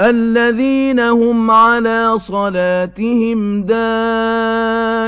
الذين هم على صلاتهم دائمون.